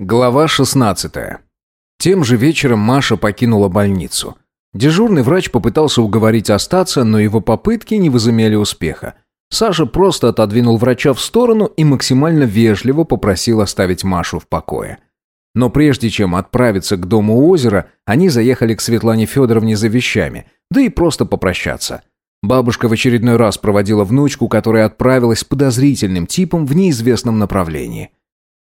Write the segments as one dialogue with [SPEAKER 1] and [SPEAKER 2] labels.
[SPEAKER 1] Глава 16. Тем же вечером Маша покинула больницу. Дежурный врач попытался уговорить остаться, но его попытки не возымели успеха. Саша просто отодвинул врача в сторону и максимально вежливо попросил оставить Машу в покое. Но прежде чем отправиться к дому у озера, они заехали к Светлане Федоровне за вещами, да и просто попрощаться. Бабушка в очередной раз проводила внучку, которая отправилась с подозрительным типом в неизвестном направлении –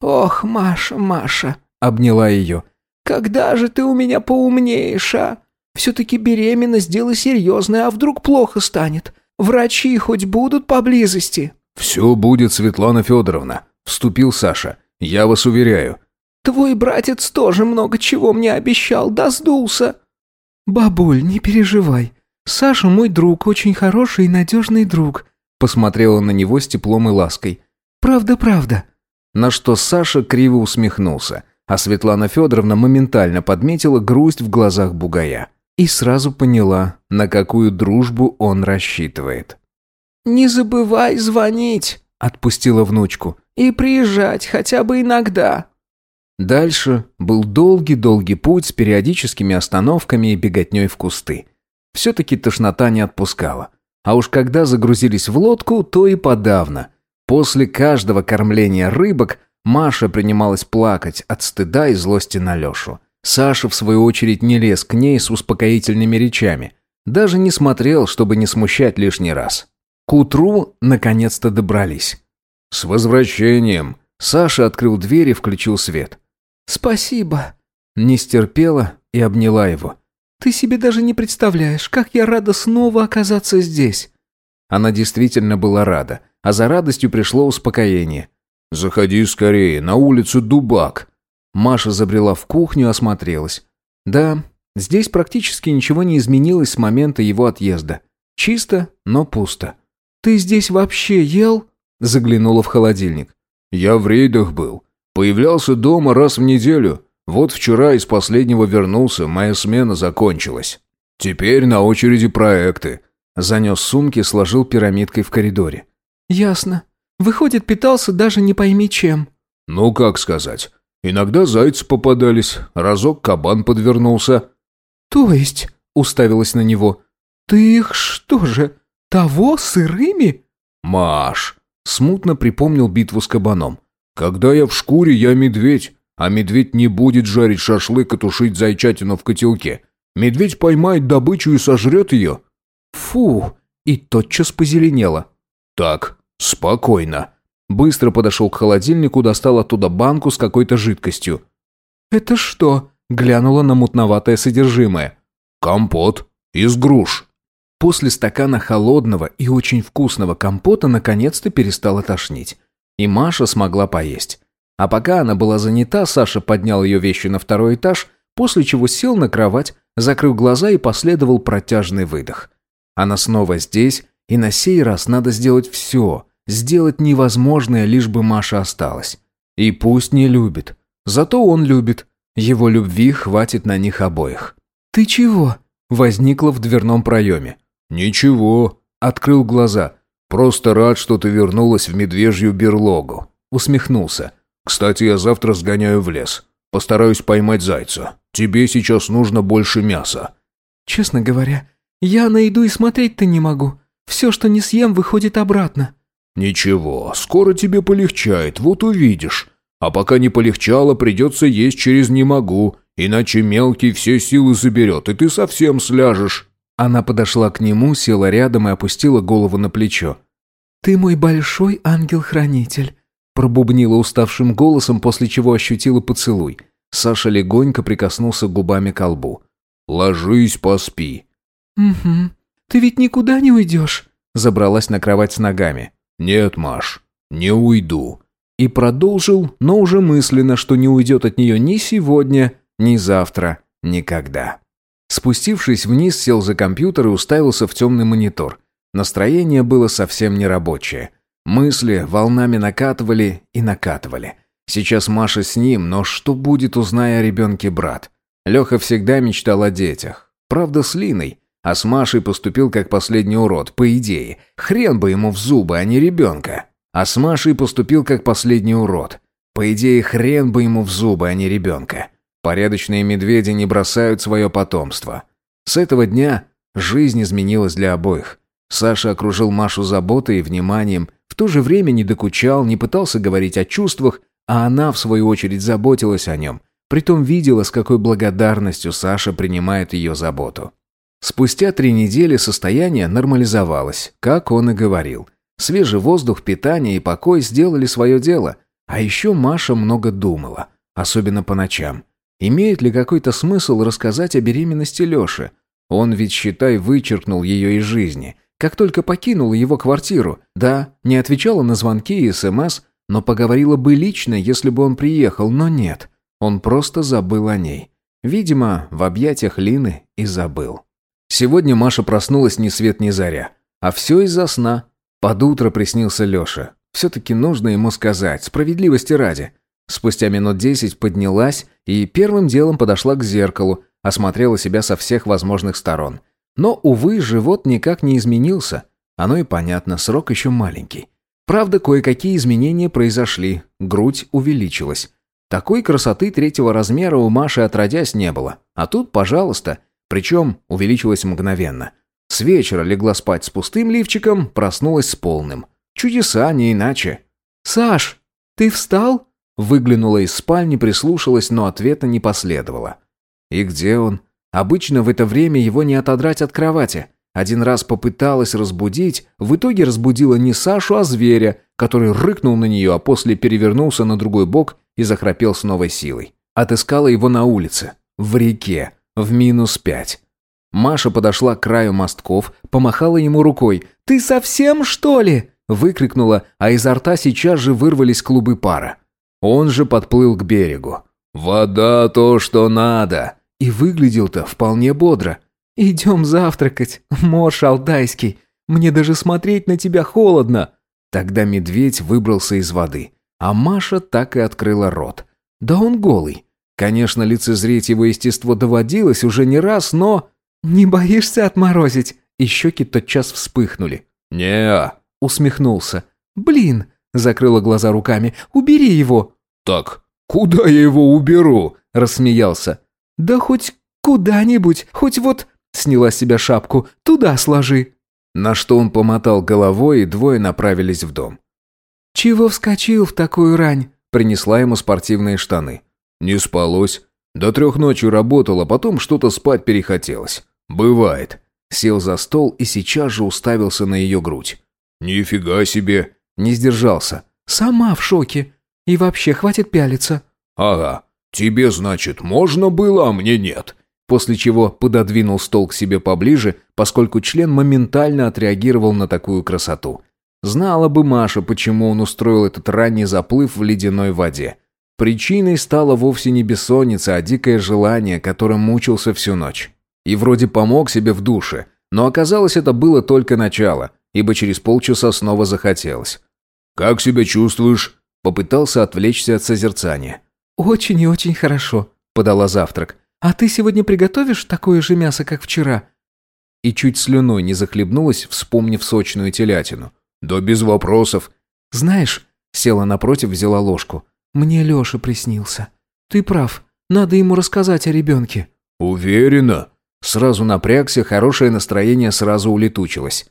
[SPEAKER 2] «Ох, Маша, Маша», —
[SPEAKER 1] обняла ее.
[SPEAKER 2] «Когда же ты у меня поумнеешь, а? Все-таки беременность дело серьезное, а вдруг плохо станет? Врачи хоть будут поблизости?»
[SPEAKER 1] «Все будет, Светлана Федоровна», — вступил Саша. «Я вас уверяю».
[SPEAKER 2] «Твой братец тоже много чего мне обещал, да сдулся».
[SPEAKER 3] «Бабуль, не переживай. Саша мой друг, очень хороший и надежный друг», — посмотрела на него с теплом и лаской. «Правда, правда».
[SPEAKER 1] На что Саша криво усмехнулся, а Светлана Федоровна моментально подметила грусть в глазах бугая. И сразу поняла, на какую дружбу он рассчитывает.
[SPEAKER 2] «Не забывай звонить», — отпустила внучку, «и приезжать хотя бы иногда».
[SPEAKER 1] Дальше был долгий-долгий путь с периодическими остановками и беготней в кусты. Все-таки тошнота не отпускала. А уж когда загрузились в лодку, то и подавно. После каждого кормления рыбок Маша принималась плакать от стыда и злости на Лешу. Саша, в свою очередь, не лез к ней с успокоительными речами. Даже не смотрел, чтобы не смущать лишний раз. К утру наконец-то добрались. «С возвращением!» Саша открыл дверь и включил свет.
[SPEAKER 2] «Спасибо!»
[SPEAKER 1] Не стерпела и обняла его.
[SPEAKER 3] «Ты себе даже не представляешь, как я рада снова оказаться здесь!»
[SPEAKER 1] Она действительно была рада – а за радостью пришло успокоение. «Заходи скорее, на улицу Дубак». Маша забрела в кухню, осмотрелась. Да, здесь практически ничего не изменилось с момента его отъезда. Чисто, но пусто.
[SPEAKER 3] «Ты здесь вообще ел?» Заглянула в холодильник.
[SPEAKER 4] «Я в рейдах был. Появлялся дома раз в неделю. Вот вчера из последнего вернулся, моя смена закончилась. Теперь на очереди проекты».
[SPEAKER 1] Занес сумки, сложил пирамидкой в коридоре.
[SPEAKER 3] «Ясно. Выходит, питался даже не пойми чем».
[SPEAKER 4] «Ну, как сказать. Иногда зайцы попадались, разок кабан подвернулся».
[SPEAKER 3] «То есть?» — уставилась на него. «Ты их что же, того сырыми?»
[SPEAKER 4] «Маш!» — смутно припомнил битву с кабаном. «Когда я в шкуре, я медведь, а медведь не будет жарить шашлык и тушить зайчатину в котелке. Медведь поймает добычу и сожрет ее».
[SPEAKER 1] «Фу!» — и тотчас позеленело.
[SPEAKER 4] «Так, спокойно».
[SPEAKER 1] Быстро подошел к холодильнику, достал оттуда банку с какой-то жидкостью.
[SPEAKER 3] «Это что?» – глянула на мутноватое содержимое.
[SPEAKER 4] «Компот. Из груш».
[SPEAKER 1] После стакана холодного и очень вкусного компота наконец-то перестала тошнить. И Маша смогла поесть. А пока она была занята, Саша поднял ее вещи на второй этаж, после чего сел на кровать, закрыл глаза и последовал протяжный выдох. Она снова здесь, и на сей раз надо сделать все, сделать невозможное, лишь бы Маша осталась. И пусть не любит. Зато он любит. Его любви хватит на них обоих.
[SPEAKER 3] «Ты чего?»
[SPEAKER 1] Возникла в дверном проеме.
[SPEAKER 4] «Ничего», — открыл глаза. «Просто рад, что ты вернулась в медвежью берлогу».
[SPEAKER 1] Усмехнулся.
[SPEAKER 4] «Кстати, я завтра сгоняю в лес. Постараюсь поймать зайца. Тебе сейчас нужно больше мяса».
[SPEAKER 3] «Честно говоря, я на еду и смотреть-то не могу. Все, что не съем, выходит обратно».
[SPEAKER 4] «Ничего, скоро тебе полегчает, вот увидишь. А пока не полегчало, придется есть через «не могу», иначе мелкий все силы заберет, и ты совсем сляжешь».
[SPEAKER 1] Она подошла к нему, села рядом и опустила голову на плечо.
[SPEAKER 3] «Ты мой большой ангел-хранитель»,
[SPEAKER 1] пробубнила уставшим голосом, после чего ощутила поцелуй. Саша легонько прикоснулся губами к лбу.
[SPEAKER 4] «Ложись, поспи».
[SPEAKER 3] «Угу. Ты ведь никуда не уйдешь?»
[SPEAKER 1] Забралась на кровать с ногами.
[SPEAKER 4] «Нет, Маш, не уйду».
[SPEAKER 1] И продолжил, но уже мысленно, что не уйдет от нее ни сегодня, ни завтра, никогда. Спустившись вниз, сел за компьютер и уставился в темный монитор. Настроение было совсем нерабочее. Мысли волнами накатывали и накатывали. Сейчас Маша с ним, но что будет, узная о ребенке брат? Леха всегда мечтал о детях. Правда, с Линой. А с Машей поступил как последний урод, по идее. Хрен бы ему в зубы, а не ребенка. А с Машей поступил как последний урод. По идее, хрен бы ему в зубы, а не ребенка. Порядочные медведи не бросают свое потомство. С этого дня жизнь изменилась для обоих. Саша окружил Машу заботой и вниманием, в то же время не докучал, не пытался говорить о чувствах, а она, в свою очередь, заботилась о нем. Притом видела, с какой благодарностью Саша принимает ее заботу. Спустя три недели состояние нормализовалось, как он и говорил. Свежий воздух, питание и покой сделали свое дело. А еще Маша много думала, особенно по ночам. Имеет ли какой-то смысл рассказать о беременности Леши? Он ведь, считай, вычеркнул ее из жизни. Как только покинул его квартиру, да, не отвечала на звонки и СМС, но поговорила бы лично, если бы он приехал, но нет. Он просто забыл о ней. Видимо, в объятиях Лины и забыл. Сегодня Маша проснулась ни свет ни заря. А все из-за сна. Под утро приснился Леша. Все-таки нужно ему сказать, справедливости ради. Спустя минут десять поднялась и первым делом подошла к зеркалу, осмотрела себя со всех возможных сторон. Но, увы, живот никак не изменился. Оно и понятно, срок еще маленький. Правда, кое-какие изменения произошли, грудь увеличилась. Такой красоты третьего размера у Маши отродясь не было. А тут, пожалуйста, причем увеличилась мгновенно. С вечера легла спать с пустым лифчиком, проснулась с полным. Чудеса, не иначе.
[SPEAKER 2] «Саш, ты встал?»
[SPEAKER 1] Выглянула из спальни, прислушалась, но ответа не последовало. И где он? Обычно в это время его не отодрать от кровати. Один раз попыталась разбудить, в итоге разбудила не Сашу, а зверя, который рыкнул на нее, а после перевернулся на другой бок и захрапел с новой силой. Отыскала его на улице, в реке, в минус пять. Маша подошла к краю мостков, помахала ему рукой.
[SPEAKER 2] «Ты совсем, что ли?»
[SPEAKER 1] выкрикнула, а изо рта сейчас же вырвались клубы пара. Он же подплыл к берегу. «Вода то, что надо!» И выглядел-то вполне бодро.
[SPEAKER 2] «Идем завтракать, морж алтайский. Мне даже смотреть на тебя холодно!»
[SPEAKER 1] Тогда медведь выбрался из воды, а Маша так и открыла рот. Да он голый. Конечно, лицезреть его естество доводилось уже не раз, но...
[SPEAKER 2] «Не боишься отморозить?» И щеки тотчас вспыхнули.
[SPEAKER 1] не
[SPEAKER 2] усмехнулся. «Блин!» – закрыла глаза руками. «Убери его!»
[SPEAKER 4] «Так, куда я его уберу?» – рассмеялся.
[SPEAKER 2] «Да хоть куда-нибудь, хоть вот...» – сняла с себя шапку. «Туда сложи!»
[SPEAKER 1] На что он помотал головой, и двое направились в дом.
[SPEAKER 2] «Чего вскочил в такую рань?» – принесла ему спортивные штаны.
[SPEAKER 4] «Не спалось. До трех ночи работал, а потом что-то спать перехотелось. Бывает».
[SPEAKER 1] Сел за стол и сейчас же уставился на ее грудь.
[SPEAKER 4] «Нифига себе!»
[SPEAKER 1] Не сдержался.
[SPEAKER 2] «Сама в шоке. И вообще, хватит пялиться».
[SPEAKER 4] «Ага. Тебе, значит, можно было, а мне нет».
[SPEAKER 1] После чего пододвинул стол к себе поближе, поскольку член моментально отреагировал на такую красоту. Знала бы Маша, почему он устроил этот ранний заплыв в ледяной воде. Причиной стало вовсе не бессонница, а дикое желание, которым мучился всю ночь. И вроде помог себе в душе, но оказалось, это было только начало – ибо через полчаса снова захотелось.
[SPEAKER 4] «Как себя чувствуешь?»
[SPEAKER 1] Попытался отвлечься от созерцания.
[SPEAKER 2] «Очень и очень хорошо», — подала завтрак. «А ты сегодня приготовишь такое же мясо, как вчера?»
[SPEAKER 1] И чуть слюной не захлебнулась, вспомнив сочную телятину.
[SPEAKER 4] «Да без вопросов».
[SPEAKER 2] «Знаешь...» — села напротив, взяла ложку. «Мне Леша приснился. Ты прав. Надо ему рассказать о ребенке».
[SPEAKER 4] «Уверена?»
[SPEAKER 1] Сразу напрягся, хорошее настроение сразу улетучилось.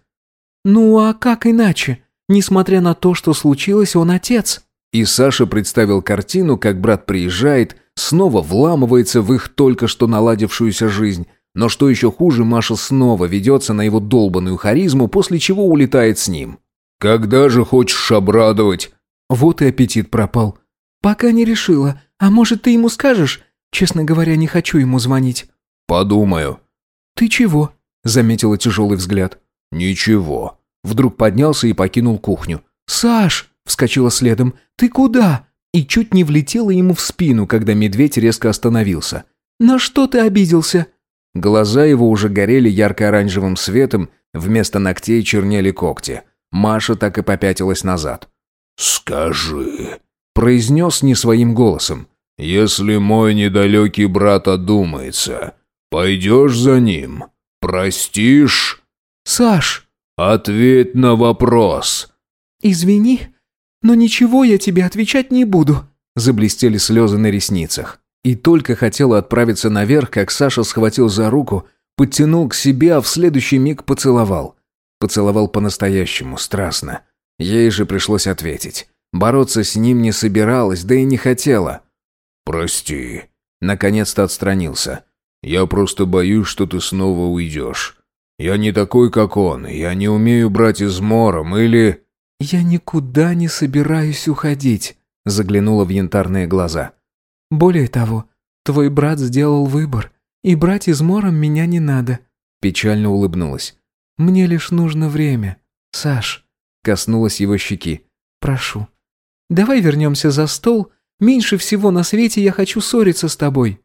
[SPEAKER 2] «Ну а как иначе? Несмотря на то, что случилось, он отец».
[SPEAKER 1] И Саша представил картину, как брат приезжает, снова вламывается в их только что наладившуюся жизнь. Но что еще хуже, Маша снова ведется на его долбанную харизму, после чего улетает с ним.
[SPEAKER 4] «Когда же хочешь обрадовать?»
[SPEAKER 2] Вот и аппетит пропал. «Пока не решила. А может, ты ему скажешь? Честно говоря, не хочу ему звонить».
[SPEAKER 4] «Подумаю».
[SPEAKER 2] «Ты чего?» — заметила тяжелый взгляд.
[SPEAKER 4] «Ничего».
[SPEAKER 1] Вдруг поднялся и покинул кухню.
[SPEAKER 2] «Саш!» — вскочила следом. «Ты куда?»
[SPEAKER 1] И чуть не влетела ему в спину, когда медведь резко остановился.
[SPEAKER 2] «На что ты обиделся?»
[SPEAKER 1] Глаза его уже горели ярко-оранжевым светом, вместо ногтей чернели когти. Маша так и попятилась назад.
[SPEAKER 4] «Скажи», —
[SPEAKER 1] произнес не своим голосом.
[SPEAKER 4] «Если мой недалекий брат одумается, пойдешь за ним? Простишь?»
[SPEAKER 2] «Саш!»
[SPEAKER 4] «Ответь на вопрос!»
[SPEAKER 2] «Извини, но ничего я тебе отвечать не буду».
[SPEAKER 1] заблестели слезы на ресницах. И только хотела отправиться наверх, как Саша схватил за руку, подтянул к себе, а в следующий миг поцеловал. Поцеловал по-настоящему, страстно. Ей же пришлось ответить. Бороться с ним не собиралась, да и не хотела.
[SPEAKER 4] «Прости».
[SPEAKER 1] Наконец-то отстранился.
[SPEAKER 4] «Я просто боюсь, что ты снова уйдешь. Я не такой, как он, я не умею брать измором или...»
[SPEAKER 3] «Я никуда не собираюсь уходить», — заглянула в янтарные глаза. «Более того, твой брат сделал выбор, и брать измором меня не надо», — печально улыбнулась. «Мне лишь нужно время. Саш», — коснулась его щеки, — «прошу, давай вернемся за стол. Меньше всего на свете я хочу ссориться с тобой».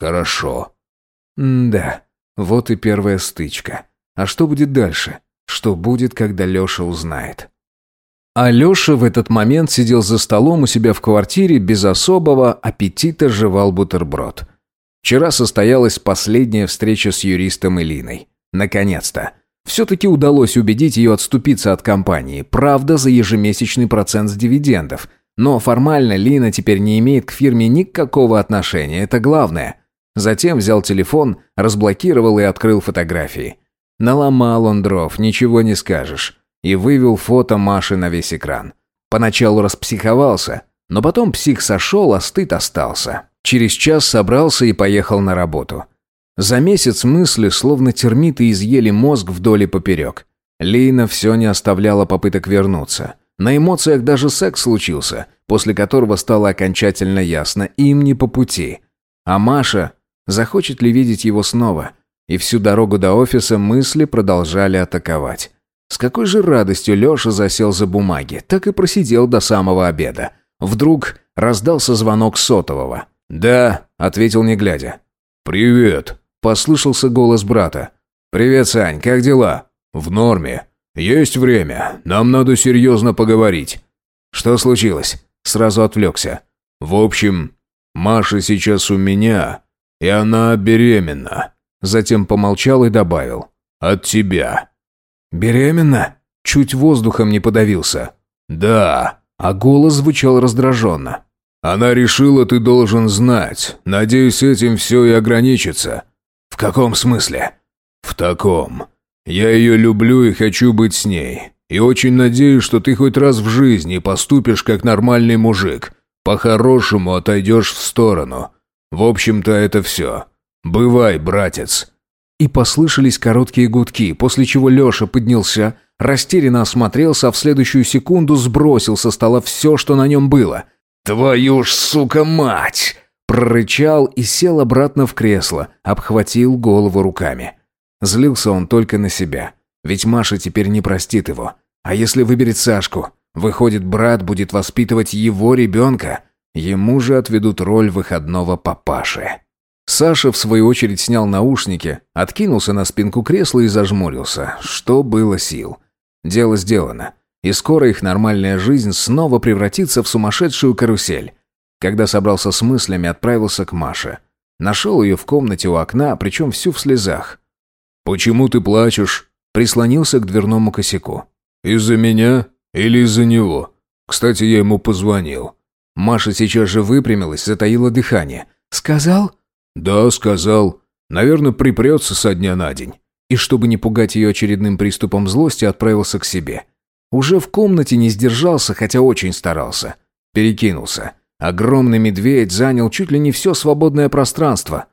[SPEAKER 4] «Хорошо».
[SPEAKER 1] «Да, вот и первая стычка. А что будет дальше? Что будет, когда Леша узнает?» А Леша в этот момент сидел за столом у себя в квартире, без особого аппетита жевал бутерброд. Вчера состоялась последняя встреча с юристом Элиной. Наконец-то. Все-таки удалось убедить ее отступиться от компании, правда, за ежемесячный процент с дивидендов. Но формально Лина теперь не имеет к фирме никакого отношения, это главное. Затем взял телефон, разблокировал и открыл фотографии. Наломал он дров, ничего не скажешь и вывел фото Маши на весь экран. Поначалу распсиховался, но потом псих сошел, а стыд остался. Через час собрался и поехал на работу. За месяц мысли, словно термиты, изъели мозг вдоль и поперек. Лина все не оставляла попыток вернуться. На эмоциях даже секс случился, после которого стало окончательно ясно, им не по пути. А Маша, захочет ли видеть его снова? И всю дорогу до офиса мысли продолжали атаковать. С какой же радостью Леша засел за бумаги, так и просидел до самого обеда. Вдруг раздался звонок сотового. «Да», — ответил не глядя.
[SPEAKER 4] «Привет», —
[SPEAKER 1] послышался голос брата.
[SPEAKER 4] «Привет, Сань, как дела?» «В норме. Есть время. Нам надо серьезно поговорить».
[SPEAKER 1] «Что случилось?» Сразу отвлекся.
[SPEAKER 4] «В общем, Маша сейчас у меня, и она беременна».
[SPEAKER 1] Затем помолчал и добавил.
[SPEAKER 4] «От тебя».
[SPEAKER 1] «Беременна?» Чуть воздухом не подавился.
[SPEAKER 4] «Да».
[SPEAKER 1] А голос звучал раздраженно.
[SPEAKER 4] «Она решила, ты должен знать. Надеюсь, этим все и ограничится».
[SPEAKER 1] «В каком смысле?»
[SPEAKER 4] «В таком. Я ее люблю и хочу быть с ней. И очень надеюсь, что ты хоть раз в жизни поступишь как нормальный мужик. По-хорошему отойдешь в сторону. В общем-то, это все. Бывай, братец».
[SPEAKER 1] И послышались короткие гудки, после чего Леша поднялся, растерянно осмотрелся, а в следующую секунду сбросил со стола все, что на нем было. «Твою ж, сука, мать!» Прорычал и сел обратно в кресло, обхватил голову руками. Злился он только на себя. Ведь Маша теперь не простит его. А если выберет Сашку? Выходит, брат будет воспитывать его ребенка. Ему же отведут роль выходного папаши. Саша, в свою очередь, снял наушники, откинулся на спинку кресла и зажмурился. Что было сил. Дело сделано. И скоро их нормальная жизнь снова превратится в сумасшедшую карусель. Когда собрался с мыслями, отправился к Маше. Нашел ее в комнате у окна, причем всю в слезах.
[SPEAKER 4] «Почему ты плачешь?»
[SPEAKER 1] Прислонился к дверному косяку.
[SPEAKER 4] «Из-за меня или из-за него? Кстати, я ему позвонил».
[SPEAKER 1] Маша сейчас же выпрямилась, затаила дыхание. «Сказал?»
[SPEAKER 4] «Да, сказал. Наверное, припрется со дня на день».
[SPEAKER 1] И чтобы не пугать ее очередным приступом злости, отправился к себе. Уже в комнате не сдержался, хотя очень старался. Перекинулся. Огромный медведь занял чуть ли не все свободное пространство.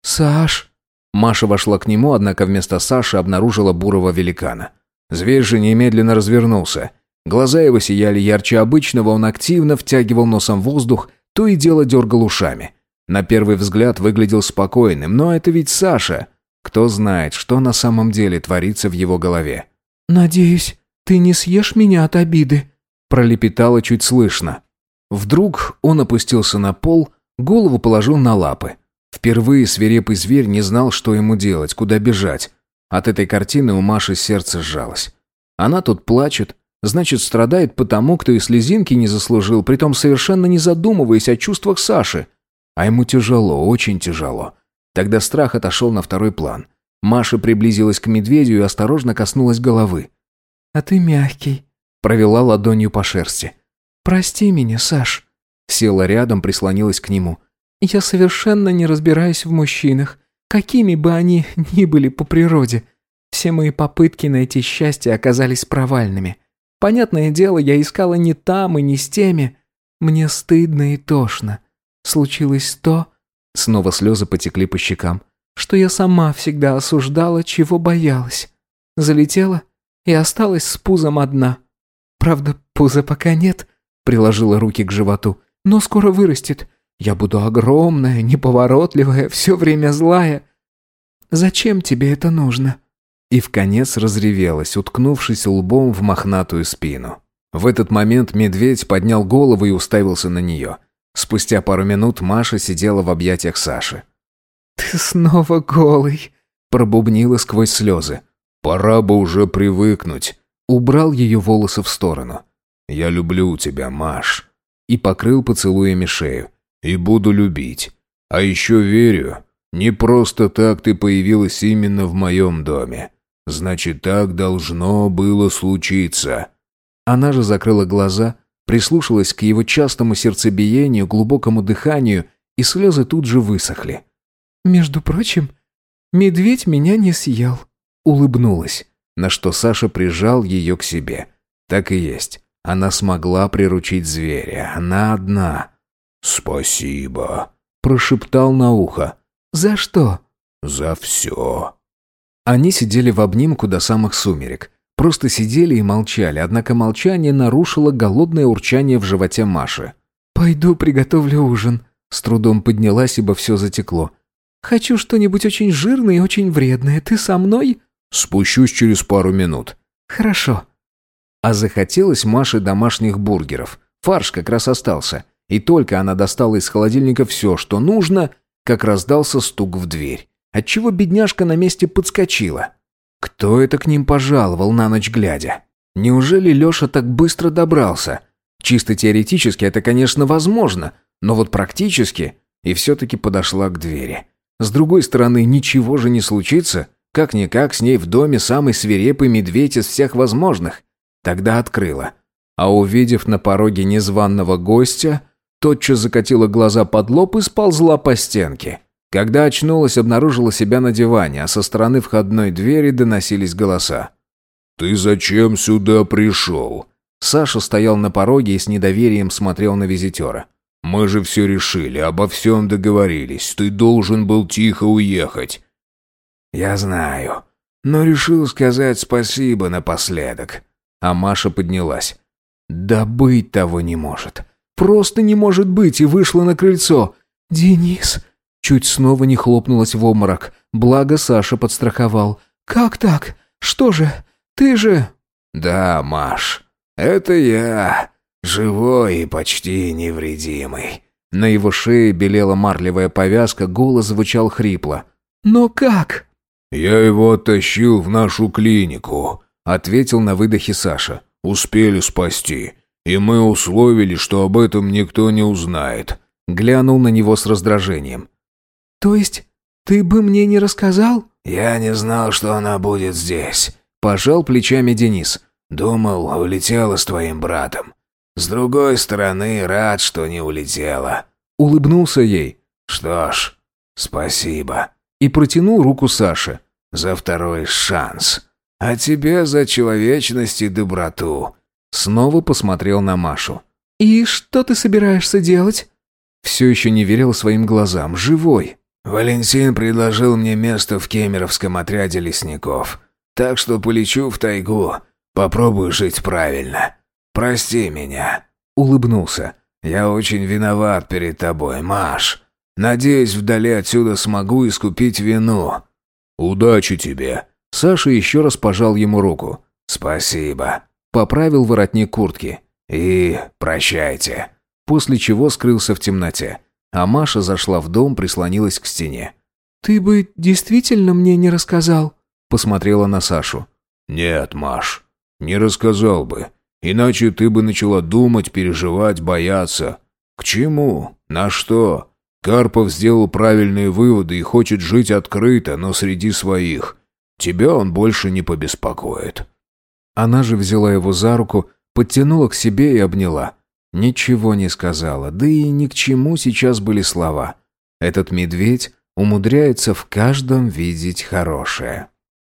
[SPEAKER 1] «Саш...» Маша вошла к нему, однако вместо Саши обнаружила бурого великана. Зверь же немедленно развернулся. Глаза его сияли ярче обычного, он активно втягивал носом воздух, то и дело дергал ушами. На первый взгляд выглядел спокойным, но это ведь Саша. Кто знает, что на самом деле творится в его голове.
[SPEAKER 3] «Надеюсь, ты не съешь меня от обиды»,
[SPEAKER 1] пролепетало чуть слышно. Вдруг он опустился на пол, голову положил на лапы. Впервые свирепый зверь не знал, что ему делать, куда бежать. От этой картины у Маши сердце сжалось. Она тут плачет, значит, страдает потому, кто и слезинки не заслужил, притом совершенно не задумываясь о чувствах Саши. А ему тяжело, очень тяжело. Тогда страх отошел на второй план. Маша приблизилась к медведю и осторожно коснулась головы.
[SPEAKER 3] «А ты мягкий», — провела ладонью по шерсти. «Прости меня, Саш.
[SPEAKER 1] Села рядом, прислонилась к нему.
[SPEAKER 3] «Я совершенно не разбираюсь в мужчинах, какими бы они ни были по природе. Все мои попытки найти счастье оказались провальными. Понятное дело, я искала не там и не с теми. Мне стыдно и тошно. Случилось то...» Снова слезы потекли по щекам. «Что я сама всегда осуждала, чего боялась. Залетела и осталась с пузом одна. Правда, пуза пока нет», — приложила руки к животу. «Но скоро вырастет. Я буду огромная, неповоротливая, все время злая. Зачем тебе это нужно?»
[SPEAKER 1] И в конец разревелась, уткнувшись лбом в мохнатую спину. В этот момент медведь поднял голову и уставился на нее. Спустя пару минут Маша сидела в объятиях Саши.
[SPEAKER 3] «Ты снова голый», — пробубнила сквозь слезы.
[SPEAKER 4] «Пора бы уже привыкнуть».
[SPEAKER 1] Убрал ее волосы в сторону.
[SPEAKER 4] «Я люблю тебя, Маш».
[SPEAKER 1] И покрыл поцелуями шею.
[SPEAKER 4] «И буду любить. А еще верю, не просто так ты появилась именно в моем доме. Значит, так должно было случиться».
[SPEAKER 1] Она же закрыла глаза, прислушалась к его частому сердцебиению, глубокому дыханию, и слезы тут же высохли.
[SPEAKER 3] «Между прочим, медведь меня не съел», — улыбнулась,
[SPEAKER 1] на что Саша прижал ее к себе. Так и есть. Она смогла приручить зверя. Она одна.
[SPEAKER 4] «Спасибо», —
[SPEAKER 1] прошептал на ухо.
[SPEAKER 3] «За что?»
[SPEAKER 4] «За все».
[SPEAKER 1] Они сидели в обнимку до самых сумерек. Просто сидели и молчали, однако молчание нарушило голодное урчание в животе Маши.
[SPEAKER 3] «Пойду приготовлю ужин», — с трудом поднялась, ибо все затекло. «Хочу что-нибудь очень жирное и очень вредное. Ты со мной?»
[SPEAKER 4] «Спущусь через пару минут».
[SPEAKER 3] «Хорошо».
[SPEAKER 1] А захотелось Маше домашних бургеров. Фарш как раз остался. И только она достала из холодильника все, что нужно, как раздался стук в дверь. Отчего бедняжка на месте подскочила. Кто это к ним пожаловал на ночь глядя? Неужели Леша так быстро добрался? Чисто теоретически это, конечно, возможно, но вот практически... И все-таки подошла к двери. С другой стороны, ничего же не случится. Как-никак с ней в доме самый свирепый медведь из всех возможных. Тогда открыла. А увидев на пороге незваного гостя, тотчас закатила глаза под лоб и сползла по стенке. Когда очнулась, обнаружила себя на диване, а со стороны входной двери доносились голоса.
[SPEAKER 4] «Ты зачем сюда пришел?»
[SPEAKER 1] Саша стоял на пороге и с недоверием смотрел на визитера.
[SPEAKER 4] «Мы же все решили, обо всем договорились. Ты должен был тихо уехать».
[SPEAKER 1] «Я знаю, но решил сказать спасибо напоследок». А Маша поднялась. «Да быть того не может. Просто не может быть!» и вышла на крыльцо.
[SPEAKER 3] «Денис!»
[SPEAKER 1] Чуть снова не хлопнулась в обморок. Благо Саша подстраховал.
[SPEAKER 3] «Как так? Что же? Ты же...»
[SPEAKER 4] «Да, Маш, это я. Живой и почти невредимый».
[SPEAKER 1] На его шее белела марлевая повязка, голос звучал хрипло.
[SPEAKER 3] «Но как?»
[SPEAKER 4] «Я его оттащил в нашу клинику», —
[SPEAKER 1] ответил на выдохе Саша.
[SPEAKER 4] «Успели спасти. И мы условили, что об этом никто не узнает».
[SPEAKER 1] Глянул на него с раздражением.
[SPEAKER 3] «То есть ты бы мне не рассказал?»
[SPEAKER 4] «Я не знал, что она будет здесь», –
[SPEAKER 1] пожал плечами Денис.
[SPEAKER 4] «Думал, улетела с твоим братом. С другой стороны, рад, что не улетела».
[SPEAKER 1] Улыбнулся ей.
[SPEAKER 4] «Что ж, спасибо».
[SPEAKER 1] И протянул руку Саше.
[SPEAKER 4] «За второй шанс. А тебе за человечность и доброту».
[SPEAKER 1] Снова посмотрел на Машу.
[SPEAKER 3] «И что ты собираешься делать?»
[SPEAKER 1] Все еще не верил своим глазам. Живой.
[SPEAKER 4] Валентин предложил мне место в кемеровском отряде лесников. Так что полечу в тайгу. Попробую жить правильно. Прости меня.
[SPEAKER 1] Улыбнулся.
[SPEAKER 4] Я очень виноват перед тобой, Маш. Надеюсь, вдали отсюда смогу искупить вину. Удачи тебе.
[SPEAKER 1] Саша еще раз пожал ему руку.
[SPEAKER 4] Спасибо.
[SPEAKER 1] Поправил воротник куртки.
[SPEAKER 4] И прощайте.
[SPEAKER 1] После чего скрылся в темноте. А Маша зашла в дом, прислонилась к стене.
[SPEAKER 3] «Ты бы действительно мне не рассказал?»
[SPEAKER 1] Посмотрела на Сашу.
[SPEAKER 4] «Нет, Маш, не рассказал бы. Иначе ты бы начала думать, переживать, бояться. К чему? На что? Карпов сделал правильные выводы и хочет жить открыто, но среди своих. Тебя он больше не побеспокоит».
[SPEAKER 1] Она же взяла его за руку, подтянула к себе и обняла. Ничего не сказала, да и ни к чему сейчас были слова. Этот медведь умудряется в каждом видеть хорошее.